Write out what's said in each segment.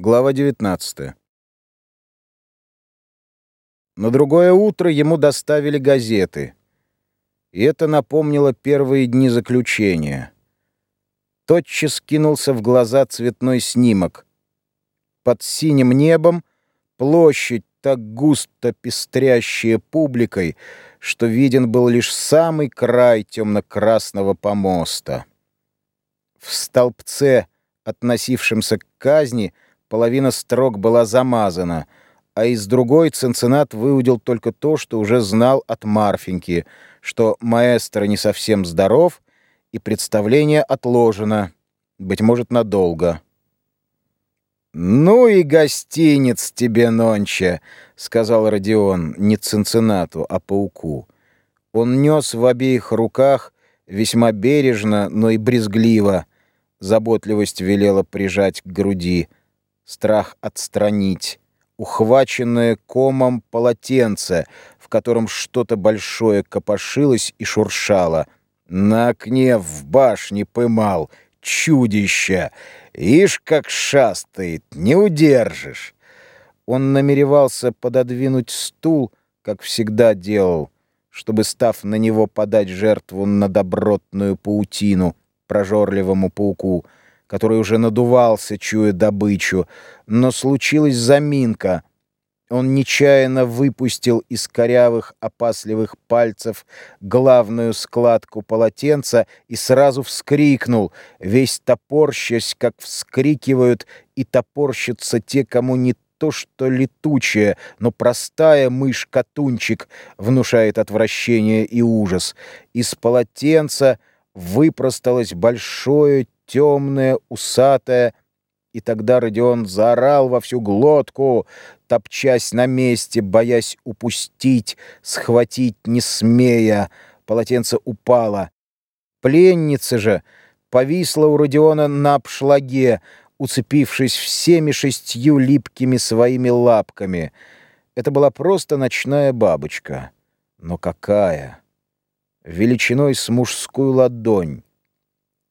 Глава 19. На другое утро ему доставили газеты. И это напомнило первые дни заключения. Тотчас кинулся в глаза цветной снимок. Под синим небом площадь, так густо пестрящая публикой, что виден был лишь самый край темно-красного помоста. В столбце, относившемся к казни, половина строк была замазана, а из другой Цинциннат выудил только то, что уже знал от Марфеньки, что маэстро не совсем здоров, и представление отложено, быть может, надолго. «Ну и гостиниц тебе, Нонча», — сказал Родион, не Цинциннату, а пауку. Он нес в обеих руках весьма бережно, но и брезгливо. Заботливость велела прижать к груди — страх отстранить, ухваченное комом полотенце, в котором что-то большое копошилось и шуршало. На окне в башне пымал, чудище! Ишь, как шастает, не удержишь! Он намеревался пододвинуть стул, как всегда делал, чтобы, став на него, подать жертву на добротную паутину прожорливому пауку — который уже надувался, чуя добычу, но случилась заминка. Он нечаянно выпустил из корявых опасливых пальцев главную складку полотенца и сразу вскрикнул, весь топорщась, как вскрикивают и топорщатся те, кому не то что летучая, но простая мышь-катунчик внушает отвращение и ужас. Из полотенца выпросталось большое темная, усатая, и тогда Родион заорал во всю глотку, топчась на месте, боясь упустить, схватить не смея. Полотенце упало. Пленница же повисла у Родиона на обшлаге, уцепившись всеми шестью липкими своими лапками. Это была просто ночная бабочка. Но какая! Величиной с мужскую ладонь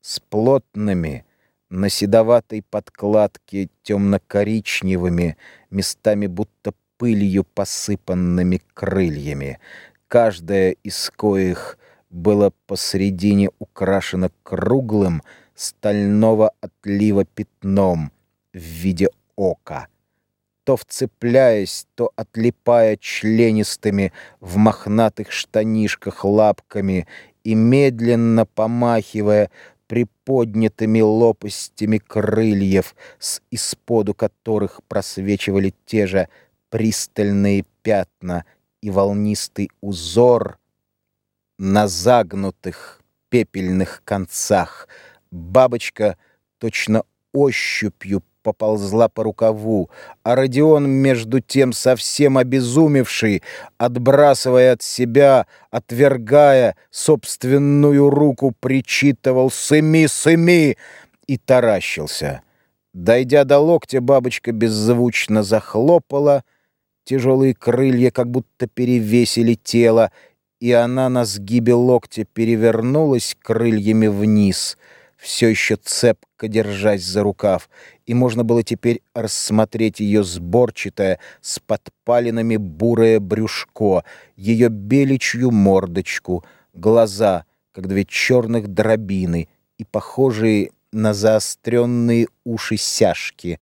с плотными, на седоватой подкладке темно-коричневыми, местами будто пылью посыпанными крыльями. Каждая из коих было посредине украшено круглым, стального отлива пятном в виде ока, то вцепляясь, то отлипая членистыми в мохнатых штанишках лапками и медленно помахивая приподнятыми лопастями крыльев, с исподу которых просвечивали те же пристальные пятна и волнистый узор на загнутых пепельных концах. Бабочка точно ощупью поползла по рукаву, а Родион, между тем совсем обезумевший, отбрасывая от себя, отвергая собственную руку, причитывал «Сыми, сыми!» и таращился. Дойдя до локтя, бабочка беззвучно захлопала, тяжелые крылья как будто перевесили тело, и она на сгибе локтя перевернулась крыльями вниз — все еще цепко держась за рукав, и можно было теперь рассмотреть ее сборчатое, с подпалинами бурое брюшко, ее беличью мордочку, глаза, как две черных дробины, и похожие на заостренные уши сяжки,